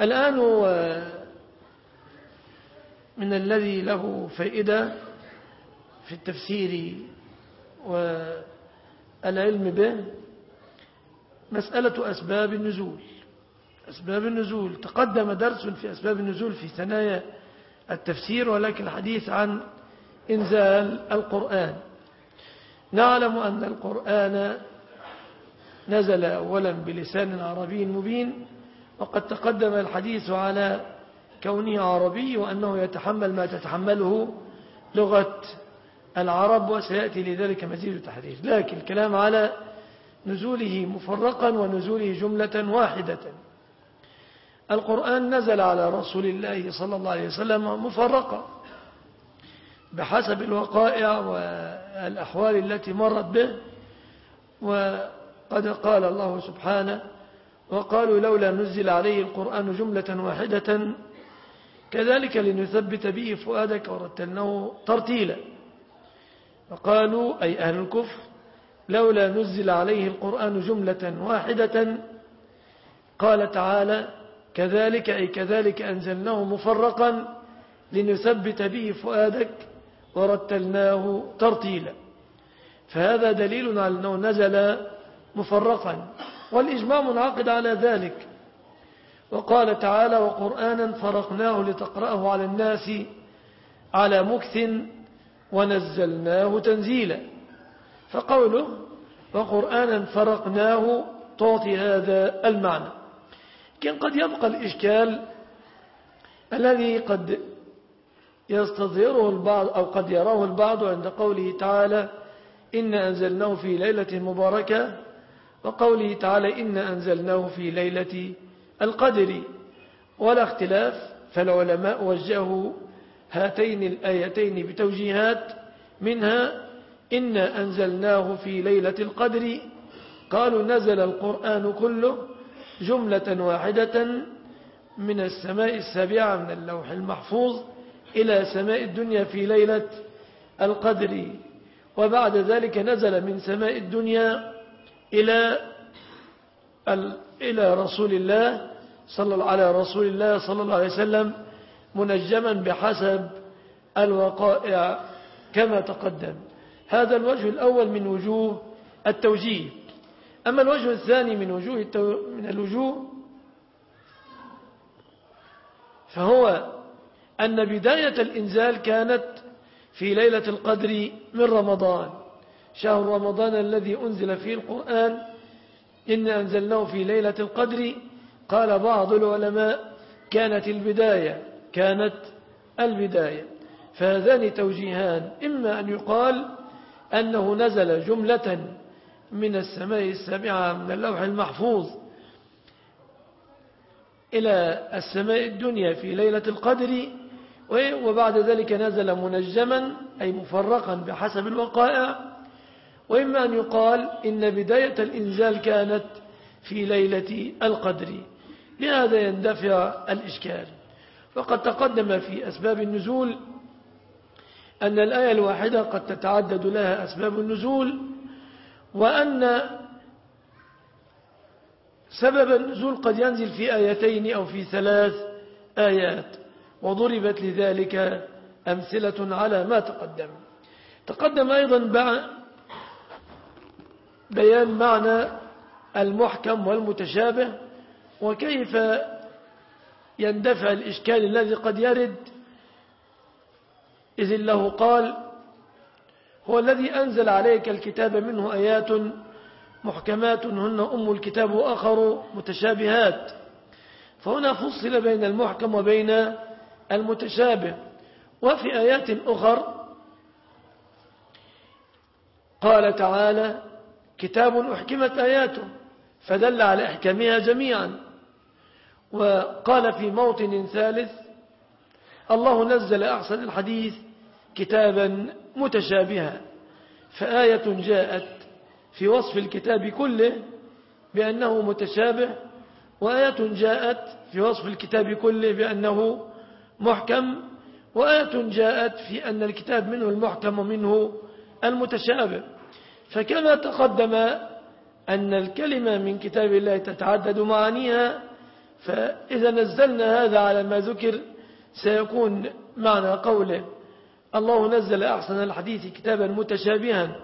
الآن من الذي له فائدة في التفسير والعلم به مسألة أسباب النزول. أسباب النزول. تقدم درس في أسباب النزول في ثنايا التفسير ولكن الحديث عن إنزال القرآن. نعلم أن القرآن نزل أولا بلسان عربي مبين وقد تقدم الحديث على كونه عربي وأنه يتحمل ما تتحمله لغة العرب وسيأتي لذلك مزيد تحرير لكن الكلام على نزوله مفرقا ونزوله جملة واحدة. القرآن نزل على رسول الله صلى الله عليه وسلم مفرقا بحسب الوقائع والأحوال التي مرت به وقد قال الله سبحانه وقالوا لولا نزل عليه القرآن جملة واحدة كذلك لنثبت به فؤادك ورتلناه ترتيلا. فقالوا أي أهل الكفر لولا نزل عليه القرآن جملة واحدة قال تعالى كذلك أي كذلك أنزلناه مفرقا لنثبت به فؤادك ورتلناه ترتيلا. فهذا دليل على أنه نزل مفرقا. والإجماع منعقد على ذلك. وقال تعالى وقرآنا فرقناه لتقرأه على الناس على مكث ونزلناه تنزيلا. فقوله وقرآنا فرقناه تعطي هذا المعنى. كان قد يبقى الإشكال الذي قد يستظهره البعض أو قد يراه البعض عند قوله تعالى إن أنزلناه في ليلة مباركة وقوله تعالى إن أنزلناه في ليلة القدر. ولا اختلاف فالعلماء وجهوا هاتين الآيتين بتوجيهات منها إن أنزلناه في ليلة القدر. قالوا نزل القرآن كله جملة واحدة من السماء السابعة من اللوح المحفوظ إلى سماء الدنيا في ليلة القدر. وبعد ذلك نزل من سماء الدنيا إلى إلى رسول الله صلى على رسول الله صلى الله عليه وسلم منجما بحسب الوقائع كما تقدم. هذا الوجه الأول من وجوه التوجيه. أما الوجه الثاني من وجوه التو... من الوجوه فهو أن بداية الإنزال كانت في ليلة القدر من رمضان. شهر رمضان الذي أنزل فيه القرآن إن أنزلناه في ليلة القدر. قال بعض العلماء كانت البداية كانت البداية. فهذان توجيهان إما أن يقال أنه نزل جملة من السماء السابعة من اللوح المحفوظ إلى السماء الدنيا في ليلة القدر وبعد ذلك نزل منجما أي مفرقا بحسب الوقائع. وإما أن يقال إن بداية الإنزال كانت في ليلة القدر. لهذا يندفع الإشكال. وقد تقدم في أسباب النزول أن الآية الواحدة قد تتعدد لها أسباب النزول وأن سبب النزول قد ينزل في آيتين أو في ثلاث آيات وضربت لذلك أمثلة على ما تقدم. تقدم أيضا بيان معنى المحكم والمتشابه وكيف يندفع الإشكال الذي قد يرد إذ الله قال هو الذي أنزل عليك الكتاب منه آيات محكمات هن أم الكتاب وآخر متشابهات. فهنا فصل بين المحكم وبين المتشابه. وفي آيات أخر قال تعالى كتاب أحكمت آياته فدل على إحكامها جميعا. وقال في موطن ثالث الله نزل أحسن الحديث كتابا متشابها فآية جاءت في وصف الكتاب كله بأنه متشابه وآية جاءت في وصف الكتاب كله بأنه محكم وآية جاءت في أن الكتاب منه المحكم ومنه المتشابه. فكما تقدم أن الكلمة من كتاب الله تتعدد معانيها فإذا نزلنا هذا على ما ذكر سيكون معنى قوله الله نزل أحسن الحديث كتابا متشابها.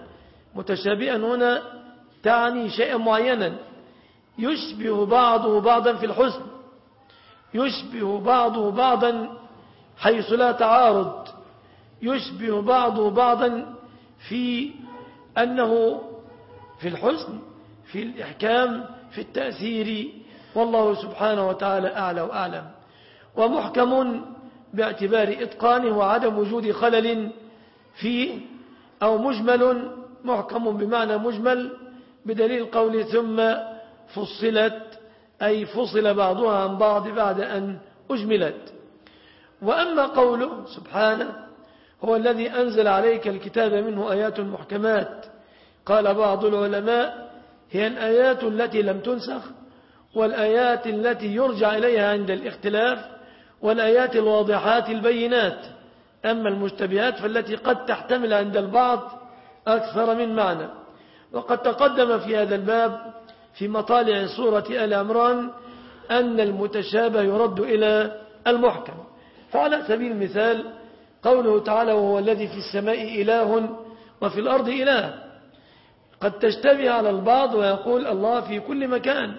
متشابها هنا تعني شيئا معينا. يشبه بعضه بعضا في الحسن. يشبه بعضه بعضا حيث لا تعارض. يشبه بعضه بعضا في أنه في الحسن في الإحكام في التأثير. والله سبحانه وتعالى أعلى وأعلم. ومحكم باعتبار إتقانه وعدم وجود خلل فيه أو مجمل محكم بمعنى مجمل بدليل قول ثم فصلت أي فصل بعضها عن بعض بعد أن أجملت. وأما قوله سبحانه هو الذي أنزل عليك الكتاب منه آيات محكمات. قال بعض العلماء هي الآيات التي لم تنسخ والآيات التي يرجع إليها عند الاختلاف والآيات الواضحات البينات. أما المشتبهات فالتي قد تحتمل عند البعض أكثر من معنى. وقد تقدم في هذا الباب في مطالع سورة آل عمران أن المتشابه يرد إلى المحكم. فعلى سبيل المثال قوله تعالى وهو الذي في السماء إله وفي الأرض إله. قد تشتبه على البعض ويقول الله في كل مكان.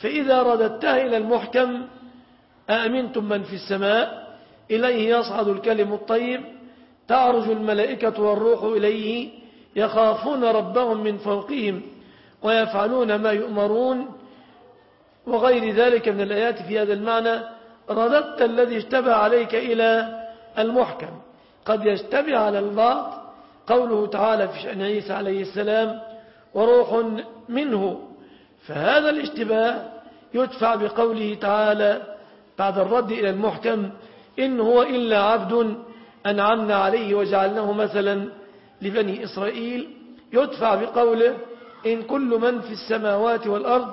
فإذا رددتها إلى المحكم أأمنتم من في السماء؟ إليه يصعد الكلم الطيب. تعرج الملائكة والروح إليه يخافون ربهم من فوقهم ويفعلون ما يؤمرون. وغير ذلك من الآيات في هذا المعنى رددت الذي اشتبه عليك إلى المحكم. قد يشتبه على البعض قوله تعالى في شأن عيسى عليه السلام وروح منه. فهذا الاشتباه يدفع بقوله تعالى بعد الرد إلى المحكم إن هو إلا عبد أنعمنا عليه وجعلناه مثلا لبني إسرائيل. يدفع بقوله إن كل من في السماوات والأرض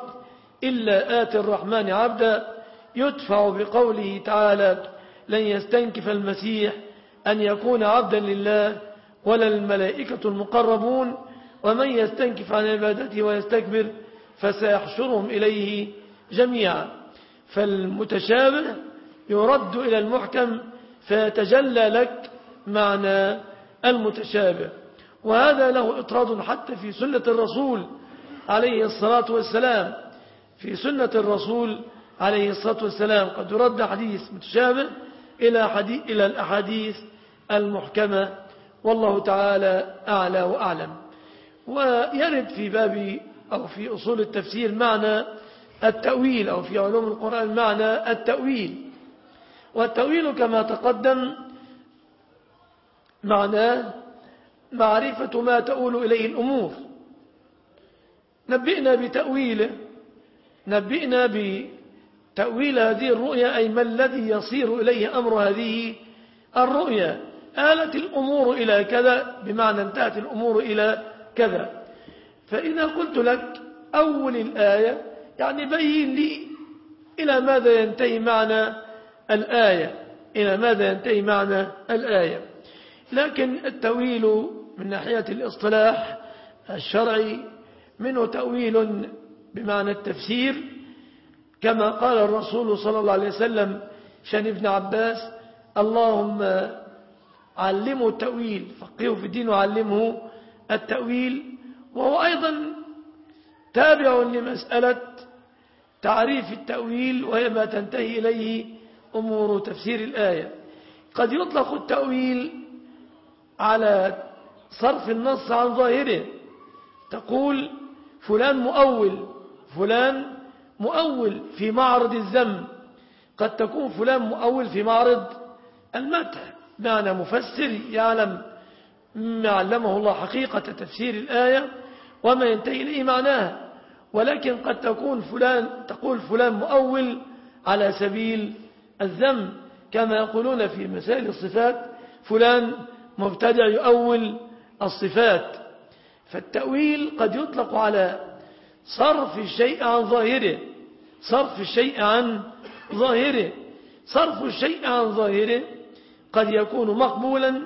إلا آت الرحمن عبدا. يدفع بقوله تعالى لن يستنكف المسيح أن يكون عبدا لله ولا الملائكة المقربون ومن يستنكف عن عبادته ويستكبر فسيحشرهم إليه جميعا. فالمتشابه يرد إلى المحكم فيتجلى لك معنى المتشابه. وهذا له إطراد حتى في سنة الرسول عليه الصلاة والسلام. في سنة الرسول عليه الصلاة والسلام قد يرد حديث متشابه إلى, حديث إلى الأحاديث المحكمة. والله تعالى أعلى وأعلم. ويرد في باب أو في أصول التفسير معنى التأويل أو في علوم القرآن معنى التأويل. والتأويل كما تقدم معناه معرفة ما تؤول إليه الأمور. نبئنا بتأويله نبئنا بتأويل هذه الرؤيا أي ما الذي يصير إليه أمر هذه الرؤيا؟ آلت الأمور إلى كذا بمعنى انتهت الأمور إلى كذا. فإذا قلت لك أول الآية يعني بين لي إلى ماذا ينتهي معنى الآية؟ إلى ماذا ينتهي معنى الآية؟ لكن التأويل من ناحية الاصطلاح الشرعي منه تأويل بمعنى التفسير كما قال الرسول صلى الله عليه وسلم شان ابن عباس اللهم علمه التأويل فقهه في الدين وعلمه التأويل وهو أيضا تابع لمسألة تعريف التأويل وهي ما تنتهي إليه أمور تفسير الآية. قد يطلق التأويل على صرف النص عن ظاهره. تقول فلان مؤول فلان مؤول في معرض الذم قد تكون فلان مؤول في معرض المدح. معنى مفسر يعلم ما علمه الله حقيقة تفسير الآية وما ينتهي إليه معناها ولكن قد تكون فلان تقول فلان مؤول على سبيل الذم كما يقولون في مسائل الصفات فلان مبتدع يؤول الصفات. فالتأويل قد يطلق على صرف الشيء عن ظاهره. صرف الشيء عن ظاهره. صرف الشيء عن ظاهره قد يكون مقبولا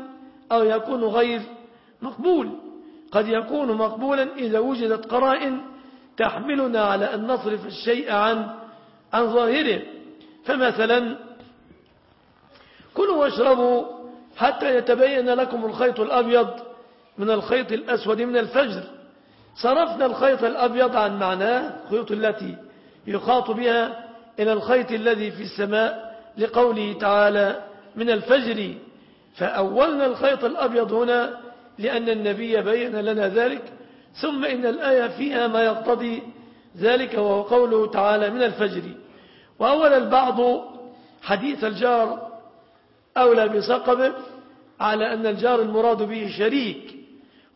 أو يكون غير مقبول. قد يكون مقبولا إذا وجدت قرائن تحملنا على أن نصرف الشيء عن عن ظاهره. فمثلا كلوا واشربوا حتى يتبين لكم الخيط الأبيض من الخيط الأسود من الفجر. صرفنا الخيط الأبيض عن معناه الخيوط التي يخاط بها إلى الخيط الذي في السماء لقوله تعالى من الفجر فأولنا الخيط الأبيض هنا لأن النبي بين لنا ذلك ثم إن الآية فيها ما يقتضي ذلك وهو قوله تعالى من الفجر. وأول البعض حديث الجار أولى بسقبه على أن الجار المراد به شريك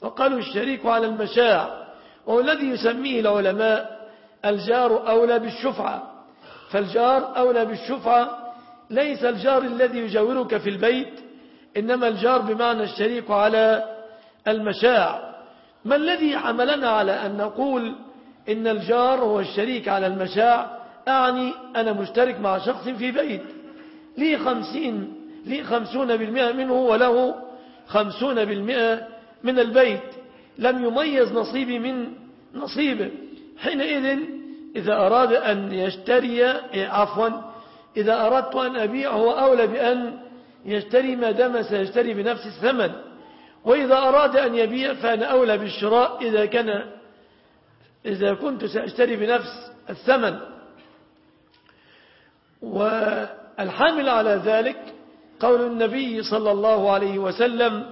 وقالوا الشريك على المشاع. وهو الذي يسميه العلماء الجار أولى بالشفعة. فالجار أولى بالشفعة ليس الجار الذي يجاورك في البيت إنما الجار بمعنى الشريك على المشاع. ما الذي حملنا على أن نقول إن الجار هو الشريك على المشاع؟ أعني أنا مشترك مع شخص في بيت. لي خمسين لي خمسون بالمئة منه وله خمسون بالمئة من البيت. لم يميز نصيبي من نصيبه. حينئذ إذا أراد أن يشتري عفوا إذا أردت أن أبيع هو أولى بأن يشتري ما دام سيشتري بنفس الثمن وإذا أراد أن يبيع فأنا أولى بالشراء إذا كان إذا كنت سأشتري بنفس الثمن. والحامل على ذلك قول النبي صلى الله عليه وسلم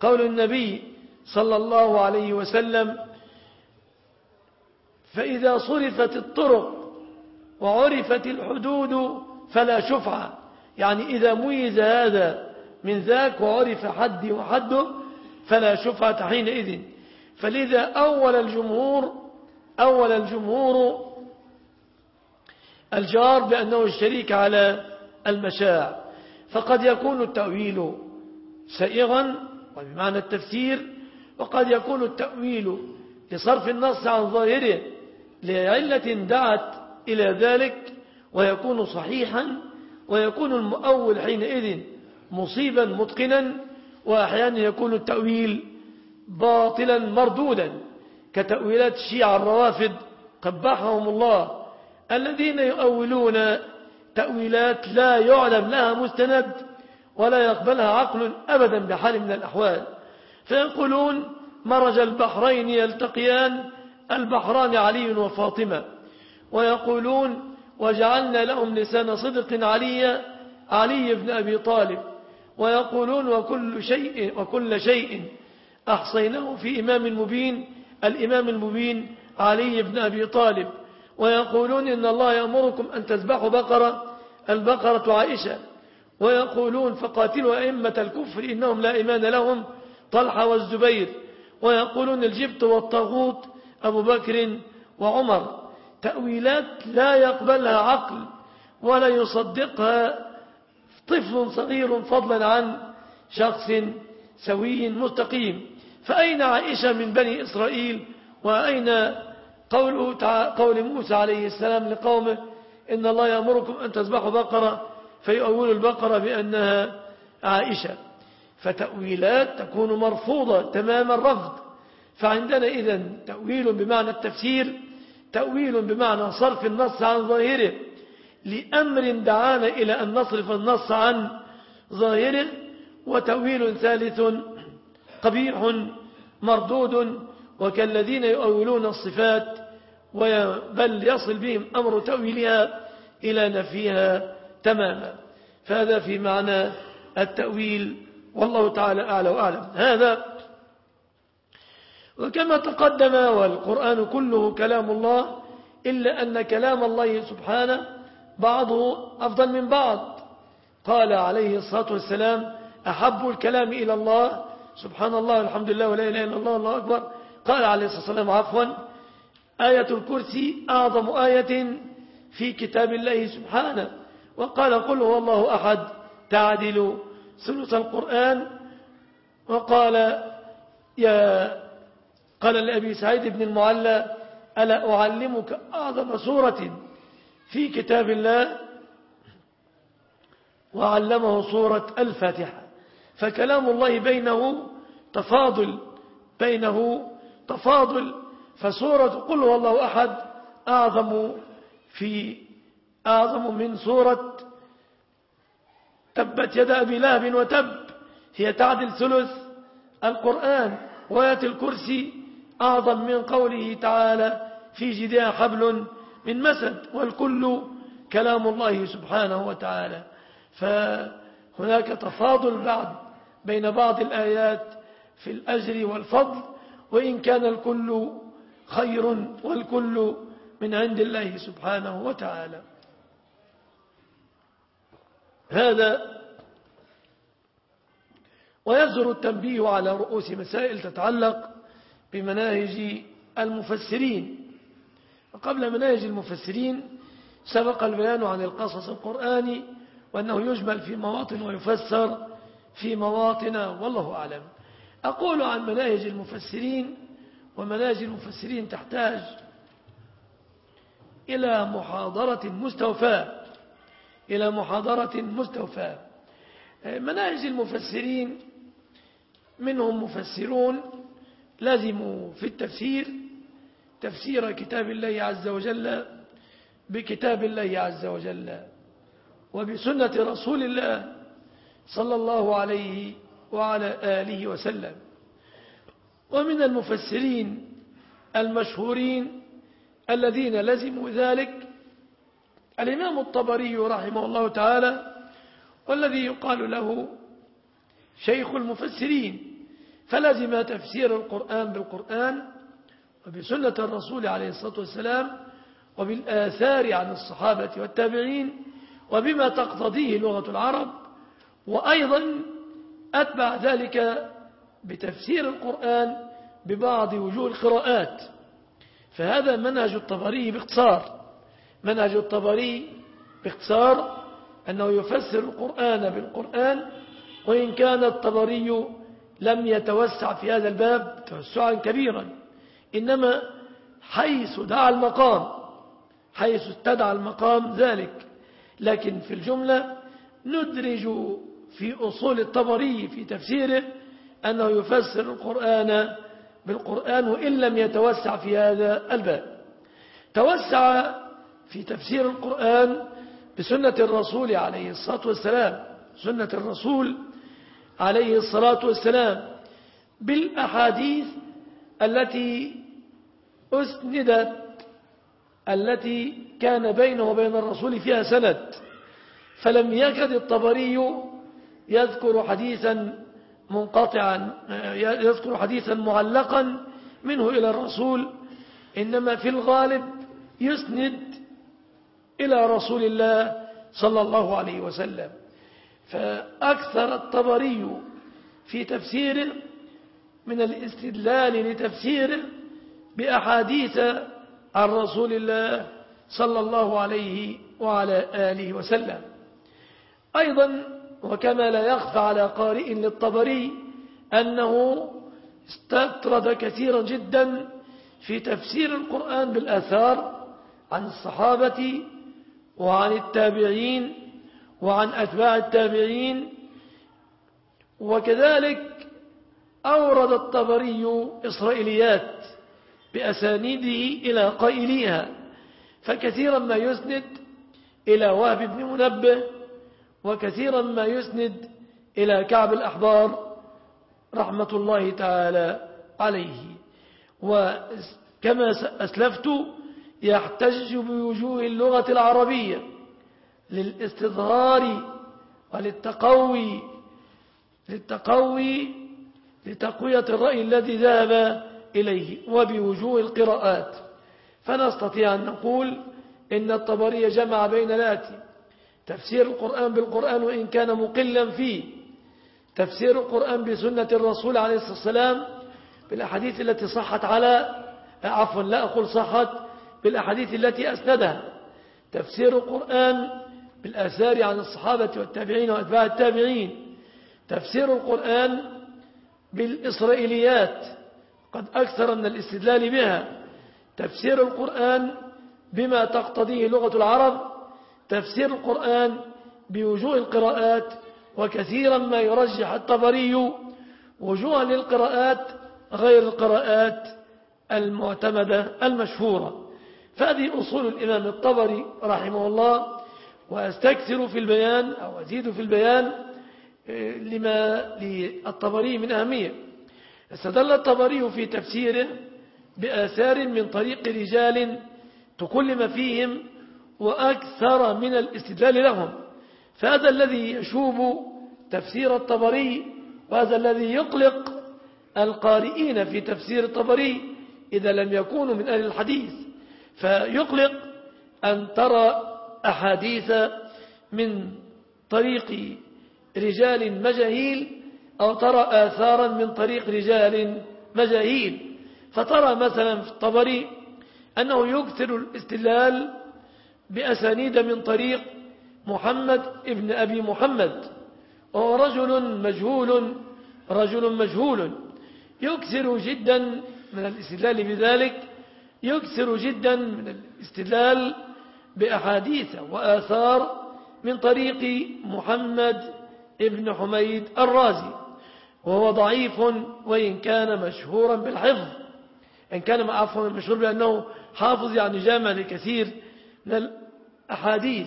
قول النبي صلى الله عليه وسلم فإذا صرفت الطرق وعرفت الحدود فلا شفعة. يعني إذا ميز هذا من ذاك وعرف حدي وحده فلا شفعة حينئذ. فلذا أول الجمهور أول الجمهور الجار بأنه الشريك على المشاع. فقد يكون التأويل سائغا وبمعنى التفسير وقد يكون التأويل لصرف النص عن ظاهره لعلة دعت إلى ذلك ويكون صحيحا ويكون المؤول حينئذ مصيبا متقنا وأحيانا يكون التأويل باطلا مردودا كتأويلات الشيعة الروافد قبحهم الله الذين يؤولون تأويلات لا يعلم لها مستند ولا يقبلها عقل أبدا بحال من الأحوال. فيقولون مرج البحرين يلتقيان البحران علي وفاطمة. ويقولون وجعلنا لهم لسان صدق علي علي بن أبي طالب. ويقولون وكل شيء, وكل شيء أحصيناه في إمام مبين الإمام المبين علي بن أبي طالب. ويقولون إن الله يأمركم أن تذبحوا بقرة البقرة عائشة. ويقولون فقاتلوا أئمة الكفر إنهم لا إيمان لهم طلحة والزبير ويقولون الجبت والطاغوت أبو بكر وعمر. تأويلات لا يقبلها عقل ولا يصدقها طفل صغير فضلا عن شخص سوي مستقيم. فأين عائشة من بني إسرائيل؟ وأين قوله قول موسى عليه السلام لقومه إن الله يأمركم أن تذبحوا بقرة فيؤول البقرة بأنها عائشة. فتأويلات تكون مرفوضة تمام الرفض. فعندنا إذن تأويل بمعنى التفسير تأويل بمعنى صرف النص عن ظاهره. لأمر دعانا إلى أن نصرف النص عن ظاهره وتأويل ثالث قبيح مردود. وكالذين يؤولون الصفات بل يصل بهم أمر تأويلها إلى نفيها تماما. فهذا في معنى التأويل والله تعالى أعلى وأعلم. هذا وكما تقدم والقرآن كله كلام الله إلا أن كلام الله سبحانه بعضه أفضل من بعض. قال عليه الصلاة والسلام أحب الكلام إلى الله. سبحان الله الحمد لله ولا إله إلا الله الله أكبر. قال عليه الصلاة والسلام عفوا. آية الكرسي أعظم آية في كتاب الله سبحانه. وقال قل هو الله أحد تعدل ثلث القرآن وقال يا قال لأبي سعيد بن المعلى ألا أعلمك أعظم سورة في كتاب الله؟ وعلمه سورة الفاتحة. فكلام الله بينه تفاضل بينه تفاضل. فسورة قل هو الله أحد أعظم في أعظم من سورة تبت يد أبي لهب وتب. هي تعدل ثلث القرآن. وآية الكرسي أعظم من قوله تعالى في جدها حبل من مسد. والكل كلام الله سبحانه وتعالى. فهناك تفاضل بعد بين بعض الآيات في الأجر والفضل. وإن كان الكل خير والكل من عند الله سبحانه وتعالى. هذا ويزر التنبيه على رؤوس مسائل تتعلق بمناهج المفسرين. وقبل مناهج المفسرين سبق البيان عن القصص القرآني وأنه يجمل في مواطن ويفسر في مواطن والله أعلم. أقول عن مناهج المفسرين ومناهج المفسرين تحتاج إلى محاضرة مستوفاة. إلى محاضرة مستوفاة. مناهج المفسرين منهم مفسرون لازموا في التفسير تفسير كتاب الله عز وجل بكتاب الله عز وجل وبسنة رسول الله صلى الله عليه وعلى آله وسلم. ومن المفسرين المشهورين الذين لزموا ذلك الإمام الطبري رحمه الله تعالى والذي يقال له شيخ المفسرين فلزم تفسير القرآن بالقرآن وبسنة الرسول عليه الصلاة والسلام وبالآثار عن الصحابة والتابعين وبما تقتضيه لغة العرب وأيضا أتبع ذلك بتفسير القرآن ببعض وجوه القراءات فهذا منهج الطبري باختصار. منهج الطبري باختصار أنه يفسر القرآن بالقرآن وإن كان الطبري لم يتوسع في هذا الباب توسعا كبيرا إنما حيث دعا المقام حيث استدعى المقام ذلك. لكن في الجملة ندرج في أصول الطبري في تفسيره أنه يفسر القرآن بالقرآن وإن لم يتوسع في هذا الباب. توسع في تفسير القرآن بسنة الرسول عليه الصلاة والسلام سنة الرسول عليه الصلاة والسلام بالأحاديث التي أسندت التي كان بينه وبين الرسول فيها سند. فلم يكد الطبري يذكر حديثا منقطعا يذكر حديثا معلقا منه إلى الرسول إنما في الغالب يسند إلى رسول الله صلى الله عليه وسلم. فأكثر الطبري في تفسيره من الاستدلال لتفسيره بأحاديث عن رسول الله صلى الله عليه وعلى آله وسلم. أيضا وكما لا يخفى على قارئ للطبري أنه استطرد كثيرا جدا في تفسير القرآن بالآثار عن الصحابة وعن التابعين وعن أتباع التابعين وكذلك أورد الطبري إسرائيليات بأسانيده إلى قائليها فكثيرا ما يسند إلى وهب بن منبه وكثيرا ما يسند إلى كعب الأحبار رحمة الله تعالى عليه. وكما أسلفت يحتج بوجوه اللغة العربية للاستظهار وللتقوي للتقوي لتقوية الرأي الذي ذهب إليه وبوجوه القراءات. فنستطيع أن نقول إن الطبري جمع بين الآتي تفسير القرآن بالقرآن وإن كان مقلا فيه تفسير القرآن بسنة الرسول عليه الصلاة والسلام بالأحاديث التي صحت على عفوا لا أقول صحت بالأحاديث التي أسندها. تفسير القرآن بالآثار عن الصحابة والتابعين وأتباع التابعين. تفسير القرآن بالإسرائيليات قد أكثر من الاستدلال بها. تفسير القرآن بما تقتضيه لغة العرب. تفسير القرآن بوجوه القراءات وكثيرا ما يرجح الطبري وجوها للقراءات غير القراءات المعتمدة المشهورة. فهذه أصول الإمام الطبري رحمه الله وأستكثر في البيان أو أزيد في البيان آه، لما للطبري من أهمية. استدل الطبري في تفسيره بآثار من طريق رجال تكلم فيهم وأكثر من الاستدلال لهم. فهذا الذي يشوب تفسير الطبري وهذا الذي يقلق القارئين في تفسير الطبري إذا لم يكونوا من أهل الحديث. فيقلق أن ترى أحاديث من طريق رجال مجاهيل أو ترى آثارا من طريق رجال مجاهيل. فترى مثلا في الطبري أنه يكثر الاستلال بأسانيد من طريق محمد ابن أبي محمد وهو رجل مجهول رجل مجهول يكثر جدا من الاستدلال بذلك. يكثر جدا من الاستدلال بأحاديث وآثار من طريق محمد ابن حميد الرازي وهو ضعيف وإن كان مشهورا بالحفظ. إن كان عفوا مشهور بأنه حافظ يعني جامع لكثير من الأحاديث.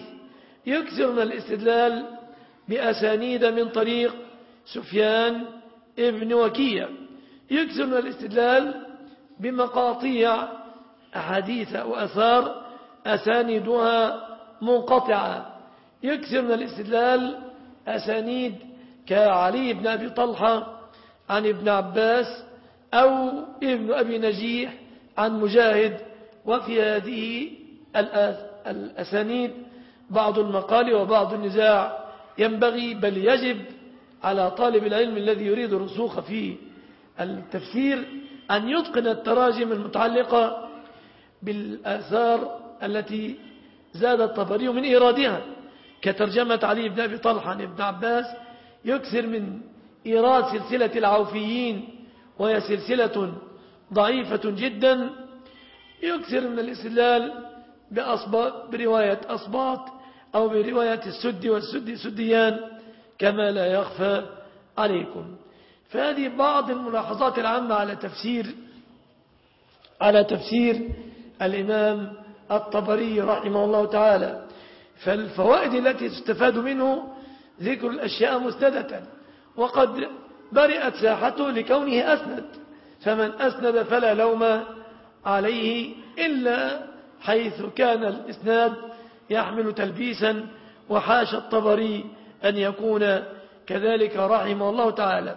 يكثر من الاستدلال بأسانيد من طريق سفيان ابن وكيع. يكثر من الاستدلال بمقاطيع أحاديث وأثار أساندها منقطعة. يكثر من الاستدلال أسانيد كعلي بن أبي طلحة عن ابن عباس أو ابن أبي نجيح عن مجاهد وفي هذه الأسانيد بعض المقال وبعض النزاع ينبغي بل يجب على طالب العلم الذي يريد الرسوخ في التفسير أن يتقن التراجم المتعلقة بالآثار التي زاد الطبري من إيرادها كترجمة علي بن أبي طلحة عن ابن عباس يكثر من إيراد سلسلة العوفيين وهي سلسلة ضعيفة جدا يكثر من الاستدلال برواية أصباط أو برواية السد والسد سديان كما لا يخفى عليكم. فهذه بعض الملاحظات العامة على تفسير على تفسير الإمام الطبري رحمه الله تعالى. فالفوائد التي تستفاد منه ذكر الأشياء مسندة وقد برئت ساحته لكونه أسند. فمن أسند فلا لوم عليه إلا حيث كان الإسناد يحمل تلبيسا وحاش الطبري أن يكون كذلك رحمه الله تعالى.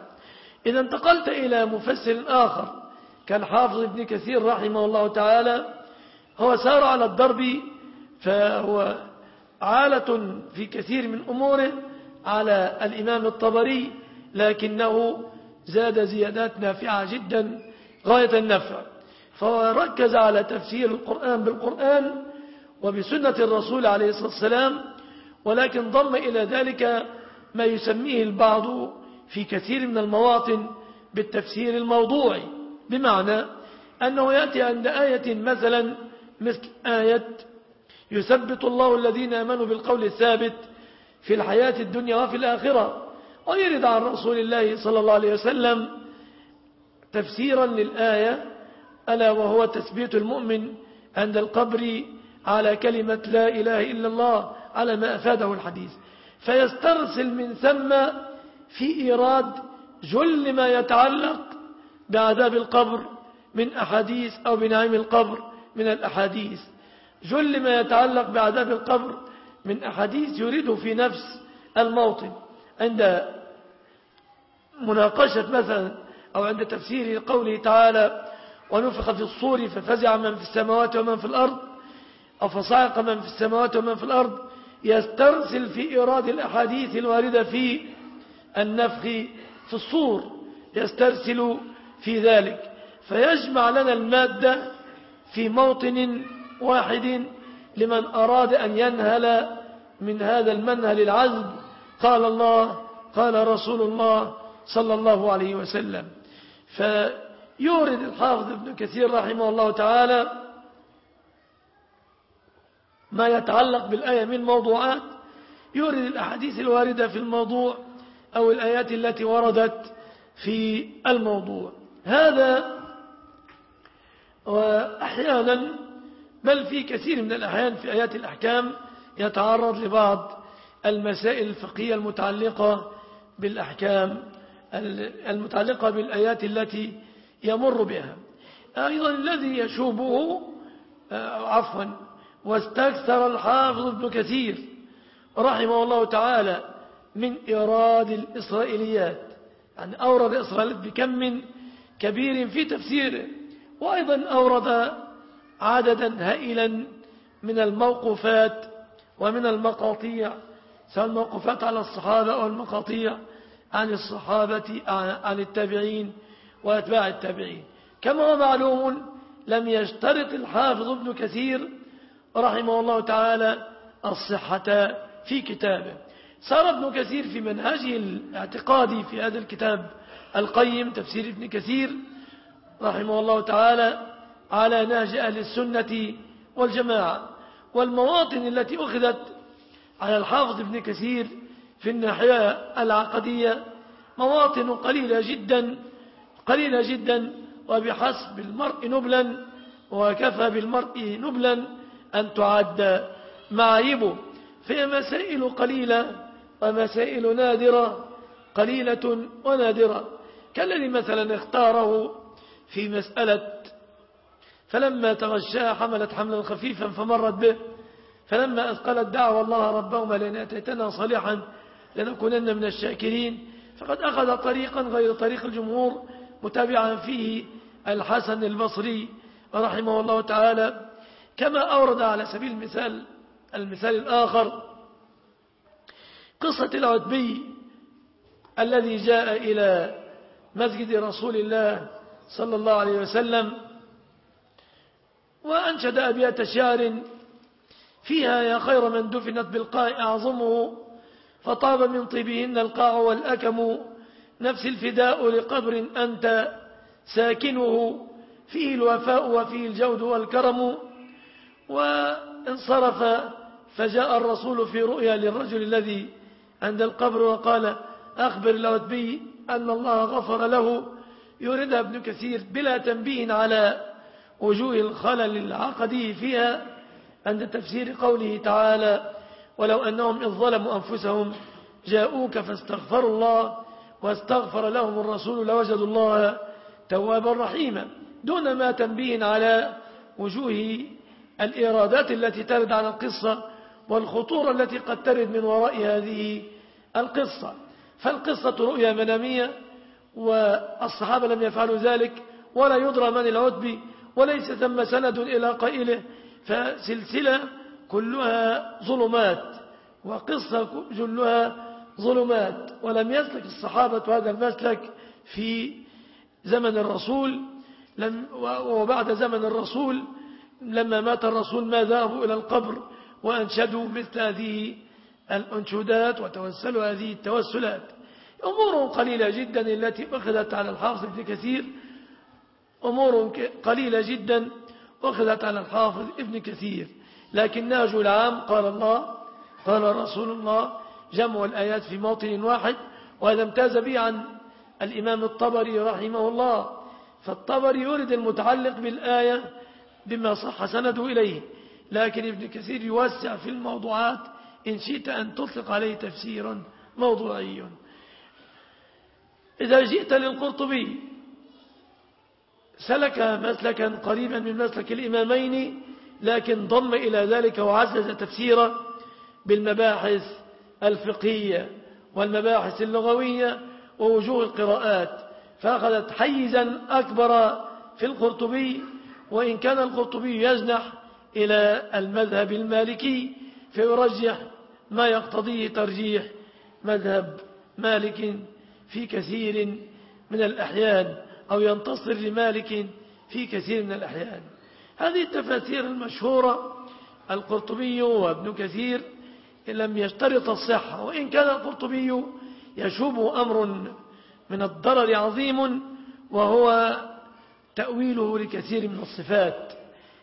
إذا انتقلت إلى مفسر آخر كالحافظ ابن كثير رحمه الله تعالى. هو سار على الضرب فهو عالة في كثير من أموره على الإمام الطبري لكنه زاد زيادات نافعة جدا غاية النفع. فركز على تفسير القرآن بالقرآن وبسنة الرسول عليه الصلاة والسلام ولكن ضم إلى ذلك ما يسميه البعض في كثير من المواطن بالتفسير الموضوعي بمعنى أنه يأتي عند آية مثلا مثل آية يثبت الله الذين آمنوا بالقول الثابت في الحياة الدنيا وفي الآخرة. ويرد عن رسول الله صلى الله عليه وسلم تفسيرا للآية ألا وهو تثبيت المؤمن عند القبر على كلمة لا إله إلا الله على ما أفاده الحديث. فيسترسل من ثم في إيراد جل ما يتعلق بعذاب القبر من أحاديث أو بنعيم القبر. من الأحاديث. جل ما يتعلق بعذاب القبر من أحاديث يريده في نفس الموطن. عند مناقشة مثلا أو عند تفسير قوله تعالى ونفخ في الصور ففزع من في السماوات ومن في الأرض أو فصعق من في السماوات ومن في الأرض. يسترسل في إيراد الأحاديث الواردة في النفخ في الصور. يسترسل في ذلك. فيجمع لنا المادة في موطن واحد لمن أراد أن ينهل من هذا المنهل العذب. قال الله قال رسول الله صلى الله عليه وسلم. فيورد الحافظ ابن كثير رحمه الله تعالى ما يتعلق بالآية من موضوعات. يورد الأحاديث الواردة في الموضوع أو الآيات التي وردت في الموضوع. هذا وأحيانا بل في كثير من الأحيان في آيات الأحكام يتعرض لبعض المسائل الفقهية المتعلقة بالأحكام المتعلقة بالآيات التي يمر بها. أيضا الذي يشوبه آه، عفوا واستكثر الحافظ ابن كثير رحمه الله تعالى من إيراد الإسرائيليات يعني أورد إسرائيل بكم كبير في تفسيره. وأيضا أورد عددا هائلا من الموقوفات ومن المقاطيع سواء الموقوفات على الصحابة أو المقاطيع عن الصحابة عن التابعين وأتباع التابعين. كما هو معلوم لم يشترط الحافظ ابن كثير رحمه الله تعالى الصحة في كتابه. صار ابن كثير في منهجه الاعتقادي في هذا الكتاب القيم تفسير ابن كثير رحمه الله تعالى على نهج أهل السنة والجماعة والمواطن التي أخذت على الحافظ ابن كثير في الناحية العقدية مواطن قليلة جدا قليلة جدا وبحسب المرء نبلا وكفى بالمرء نبلا أن تعد معايبه. فهي مسائل قليلة ومسائل نادرة قليلة ونادرة. كالذي مثلا اختاره في مسألة فلما تغشاها حملت حملا خفيفا فمرت به فلما أثقلت دعوى الله ربهما لأن أتيتنا صالحا لنكونن من الشاكرين فقد أخذ طريقا غير طريق الجمهور متابعا فيه الحسن البصري رحمه الله تعالى. كما أورد على سبيل المثال المثال الآخر قصة العتبي الذي جاء إلى مسجد رسول الله صلى الله عليه وسلم وأنشد أبيات شعر فيها يا خير من دفنت بالقاء أعظمه فطاب من طيبهن القاع والأكم نفس الفداء لقبر أنت ساكنه فيه الوفاء وفيه الجود والكرم وانصرف فجاء الرسول في رؤيا للرجل الذي عند القبر وقال أخبر العتبي أن الله غفر له يوردها ابن كثير بلا تنبيه على وجوه الخلل العقدي فيها عند تفسير قوله تعالى ولو أنهم إذ ظلموا أنفسهم جاءوك فاستغفروا الله واستغفر لهم الرسول لوجدوا الله توابا رحيما دون ما تنبيه على وجوه الإيرادات التي ترد على القصة والخطورة التي قد ترد من وراء هذه القصة. فالقصة رؤيا منامية والصحابة لم يفعلوا ذلك ولا يدرى من العتبي وليس ثم سند إلى قائله فسلسلة كلها ظلمات وقصة جلها ظلمات ولم يسلك الصحابة هذا المسلك في زمن الرسول لم وبعد زمن الرسول لما مات الرسول ما ذهبوا إلى القبر وأنشدوا مثل هذه الأنشودات وتوسلوا هذه التوسلات. أمور قليلة جدا التي أخذت على الحافظ ابن كثير. أمور قليلة جدا أخذت على الحافظ ابن كثير. لكن ناج العام قال الله قال رسول الله جمع الآيات في موطن واحد وهذا امتاز به عن الإمام الطبري رحمه الله. فالطبري يريد المتعلق بالآية بما صح سنده إليه. لكن ابن كثير يوسع في الموضوعات إن شئت أن تطلق عليه تفسيرا موضوعي إذا جئت للقرطبي سلك مسلكا قريبا من مسلك الإمامين لكن ضم إلى ذلك وعزز تفسيره بالمباحث الفقهية والمباحث اللغوية ووجوه القراءات. فأخذت حيزا أكبر في القرطبي وإن كان القرطبي يزنح إلى المذهب المالكي فيرجح ما يقتضيه ترجيح مذهب مالك. في كثير من الأحيان أو ينتصر لمالك في كثير من الأحيان. هذه التفاسير المشهورة القرطبي وابن كثير لم يشترط الصحة وإن كان القرطبي يشوبه أمر من الضرر عظيم وهو تأويله لكثير من الصفات.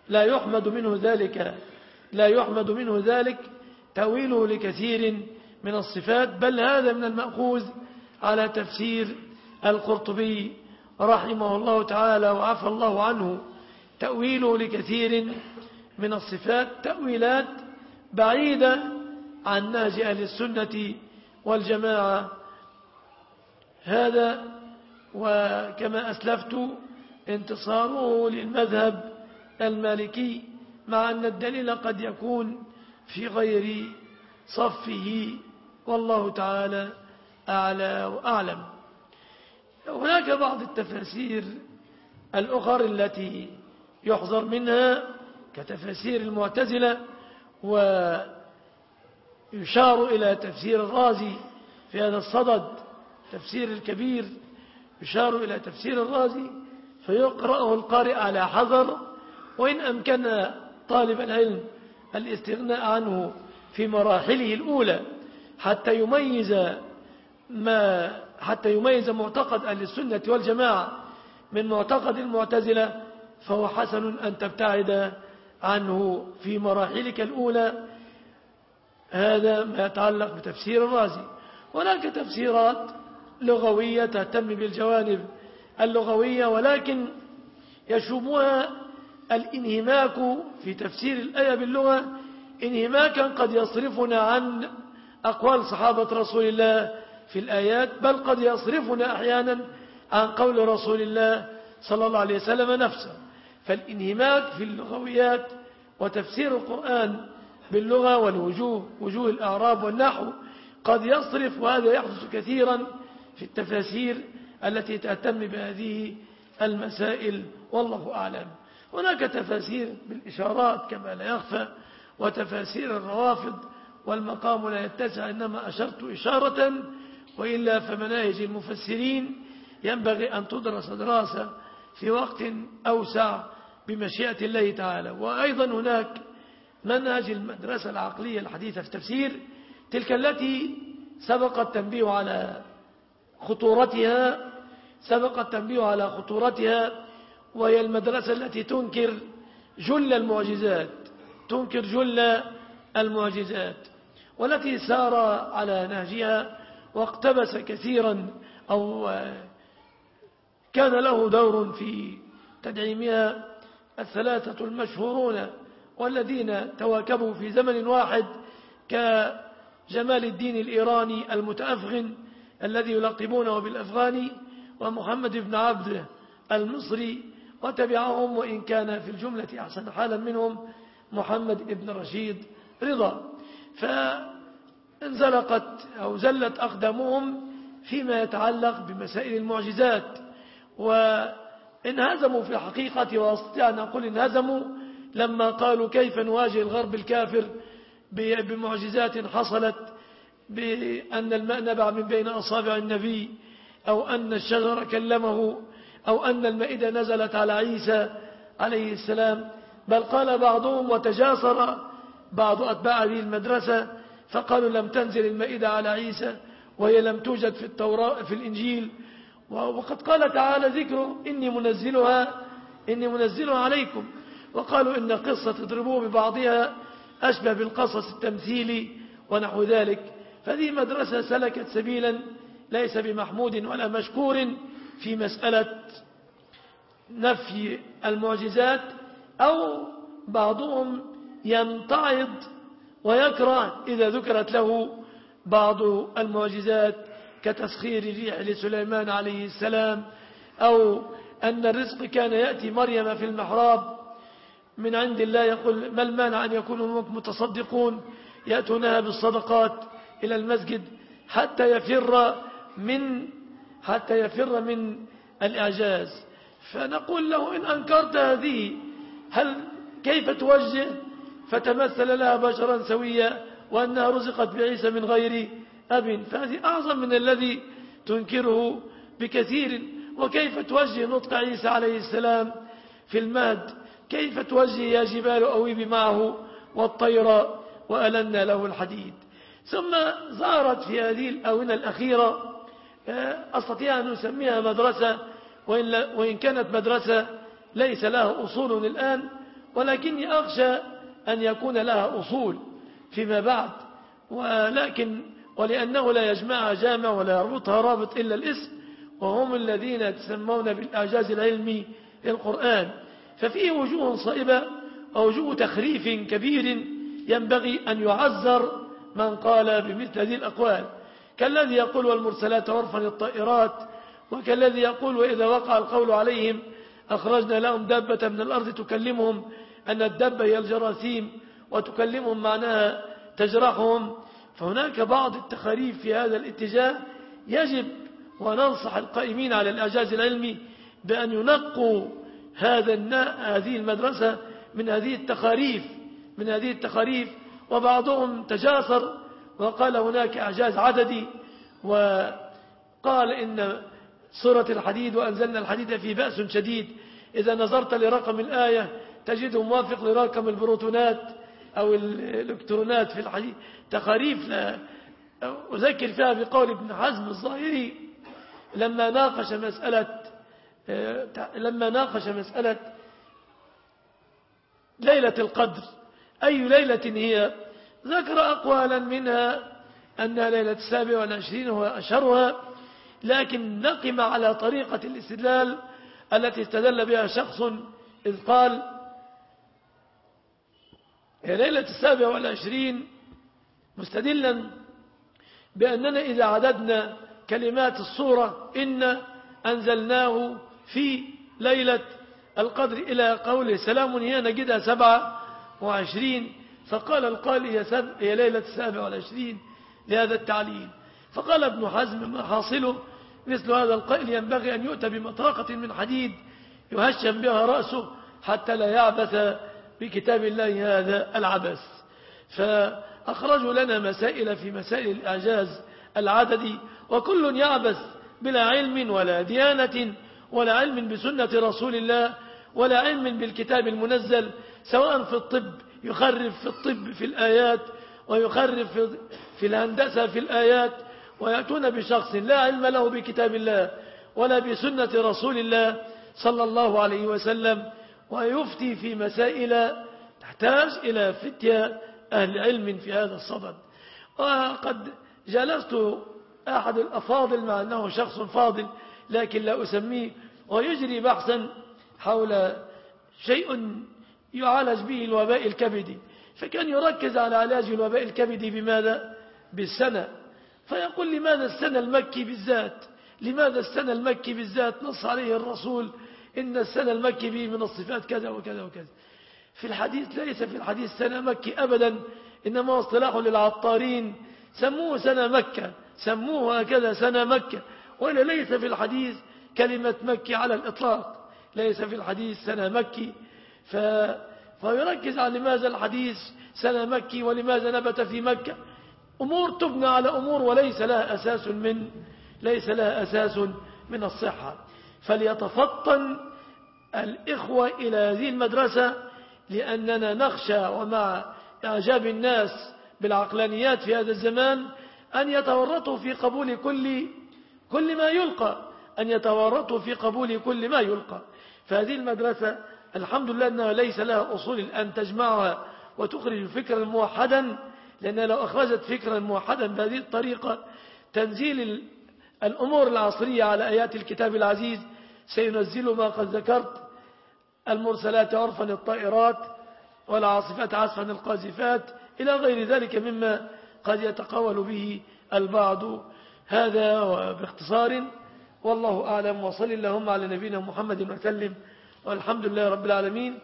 لا يحمد منه ذلك لا يحمد منه ذلك تأويله لكثير من الصفات بل هذا من المأخوذ على تفسير القرطبي رحمه الله تعالى وعفى الله عنه تأويله لكثير من الصفات تأويلات بعيدة عن نهج أهل السنة والجماعة. هذا وكما أسلفت انتصاره للمذهب المالكي مع أن الدليل قد يكون في غير صفه. والله تعالى أعلى وأعلم هناك بعض التفاسير الأخر التي يحذر منها كتفاسير المعتزلة ويشار إلى تفسير الرازي في هذا الصدد تفسير الكبير يشار إلى تفسير الرازي فيقرأه القارئ على حذر وإن أمكن طالب العلم الاستغناء عنه في مراحله الأولى حتى يميز ما حتى يميز معتقد أهل السنة والجماعة من معتقد المعتزلة فهو حسن أن تبتعد عنه في مراحلك الأولى. هذا ما يتعلق بتفسير الرازي. هناك تفسيرات لغوية تهتم بالجوانب اللغوية ولكن يشوبها الانهماك في تفسير الآية باللغة. انهماكا قد يصرفنا عن أقوال صحابة رسول الله في الآيات بل قد يصرفنا أحيانا عن قول رسول الله صلى الله عليه وسلم نفسه. فالانهماك في اللغويات وتفسير القرآن باللغة والوجوه وجوه الأعراب والنحو قد يصرف وهذا يحدث كثيرا في التفاسير التي تهتم بهذه المسائل والله أعلم. هناك تفاسير بالإشارات كما لا يخفى وتفاسير الروافض والمقام لا يتسع إنما أشرت إشارة وإلا فمناهج المفسرين ينبغي أن تدرس دراسة في وقت أوسع بمشيئة الله تعالى. وأيضا هناك منهج المدرسة العقلية الحديثة في التفسير تلك التي سبق التنبيه على خطورتها سبق التنبيه على خطورتها وهي المدرسة التي تنكر جل المعجزات تنكر جل المعجزات والتي سار على نهجها واقتبس كثيرا أو كان له دور في تدعيمها الثلاثة المشهورون والذين تواكبوا في زمن واحد كجمال الدين الإيراني المتأفغن الذي يلقبونه بالأفغاني ومحمد بن عبد المصري وتبعهم وإن كان في الجملة أحسن حالا منهم محمد بن رشيد رضا. فانزلقت أو زلت أقدامهم فيما يتعلق بمسائل المعجزات. وانهزموا في الحقيقة وأستطيع أن أقول انهزموا لما قالوا كيف نواجه الغرب الكافر بمعجزات حصلت بأن الماء نبع من بين أصابع النبي أو أن الشجر كلمه أو أن المائدة نزلت على عيسى عليه السلام. بل قال بعضهم وتجاسر بعض أتباع هذه المدرسة فقالوا لم تنزل المائدة على عيسى وهي لم توجد في التوراة في الإنجيل. وقد قال تعالى ذكره إني منزلها إني منزلها عليكم. وقالوا إن قصة تضربوه ببعضها أشبه بالقصص التمثيلي ونحو ذلك. فهذه مدرسة سلكت سبيلا ليس بمحمود ولا مشكور في مسألة نفي المعجزات أو بعضهم يمتعض ويكره إذا ذكرت له بعض المعجزات كتسخير الريح لسليمان عليه السلام أو أن الرزق كان يأتي مريم في المحراب من عند الله يقول ما المانع أن يكونوا متصدقون يأتونها بالصدقات إلى المسجد حتى يفر من حتى يفر من الإعجاز فنقول له إن أنكرت هذه هل كيف توجه فتمثل لها بشرا سويا وأنها رزقت بعيسى من غير أب. فهذه أعظم من الذي تنكره بكثير. وكيف توجه نطق عيسى عليه السلام في المهد؟ كيف توجه يا جبال أويبي معه والطير وألنا له الحديد؟ ثم ظهرت في هذه الآونة الأخيرة آه، أستطيع أن أسميها مدرسة وإن كانت مدرسة ليس لها أصول الآن ولكني أخشى أن يكون لها أصول فيما بعد ولكن ولأنه لا يجمعها جامع ولا يربطها رابط إلا الاسم وهم الذين يتسمون بالإعجاز العلمي للقرآن. ففيه وجوه صائبة ووجوه تخريف كبير ينبغي أن يعذر من قال بمثل هذه الأقوال. كالذي يقول والمرسلات عرفا الطائرات وكالذي يقول وإذا وقع القول عليهم أخرجنا لهم دابة من الأرض تكلمهم أن الدابة هي الجراثيم وتكلمهم معناها تجرحهم. فهناك بعض التخاريف في هذا الاتجاه يجب وننصح القائمين على الإعجاز العلمي بأن ينقوا هذا هذه المدرسة من هذه التخاريف من هذه التخاريف. وبعضهم تجاسر وقال هناك إعجاز عددي. وقال إن سورة الحديد وأنزلنا الحديد في بأس شديد. إذا نظرت لرقم الآية تجده موافق لرقم البروتونات أو الإلكترونات في الحديد تخاريف لا. أذكر فيها بقول ابن حزم الظاهري لما ناقش مسألة لما ناقش مسألة ليلة القدر أي ليلة هي؟ ذكر أقوالا منها أنها ليلة السابع والعشرين هو أشهرها لكن نقم على طريقة الاستدلال التي استدل بها شخص إذ قال هي ليلة السابع والعشرين مستدلا بأننا إذا عددنا كلمات الصورة إن أنزلناه في ليلة القدر إلى قوله سلام هي نجدها سبعة وعشرين فقال القال هي, هي ليلة السابع والعشرين لهذا التعليل. فقال ابن حزم ما حاصله مثل هذا القائل ينبغي أن يؤتى بمطرقة من حديد يهشم بها رأسه حتى لا يعبث بكتاب الله هذا العبث فأخرجوا لنا مسائل في مسائل الإعجاز العددي وكل يعبث بلا علم ولا ديانة ولا علم بسنة رسول الله ولا علم بالكتاب المنزل سواء في الطب يخرف في الطب في الآيات ويخرف في الهندسة في الآيات ويأتون بشخص لا علم له بكتاب الله ولا بسنة رسول الله صلى الله عليه وسلم. ويفتي في مسائل تحتاج إلى فتية أهل علم في هذا الصدد. وقد جلست أحد الأفاضل مع أنه شخص فاضل لكن لا أسميه ويجري بحثا حول شيء يعالج به الوباء الكبدي. فكان يركز على علاج الوباء الكبدي بماذا؟ بالسنة. فيقول لماذا السنة المكي بالذات؟ لماذا السنة المكي بالذات؟ نص عليه الرسول إن السنة المكي به من الصفات كذا وكذا وكذا. في الحديث ليس في الحديث سنة مكي أبدا إنما اصطلاح للعطارين. سموه سنة مكة سموه هكذا سنة مكة. وإلا ليس في الحديث كلمة مكي على الإطلاق ليس في الحديث سنة مكي. ف... فيركز على لماذا الحديث سنة مكي ولماذا نبت في مكة. أمور تبنى على أمور وليس لها أساس من ليس لها أساس من الصحة. فليتفطن الإخوة إلى هذه المدرسة لأننا نخشى ومع إعجاب الناس بالعقلانيات في هذا الزمان أن يتورطوا في قبول كل كل ما يلقى أن يتورطوا في قبول كل ما يلقى. فهذه المدرسة الحمد لله أنها ليس لها أصول أن تجمعها وتخرج فكرا موحدا لأنها لو أخرجت فكرا موحدا بهذه الطريقة تنزيل الأمور العصرية على آيات الكتاب العزيز سينزل ما قد ذكرت المرسلات عرفا الطائرات والعاصفات عصفا القاذفات إلى غير ذلك مما قد يتقول به البعض. هذا باختصار والله أعلم وصل اللهم على نبينا محمد وسلم والحمد لله رب العالمين.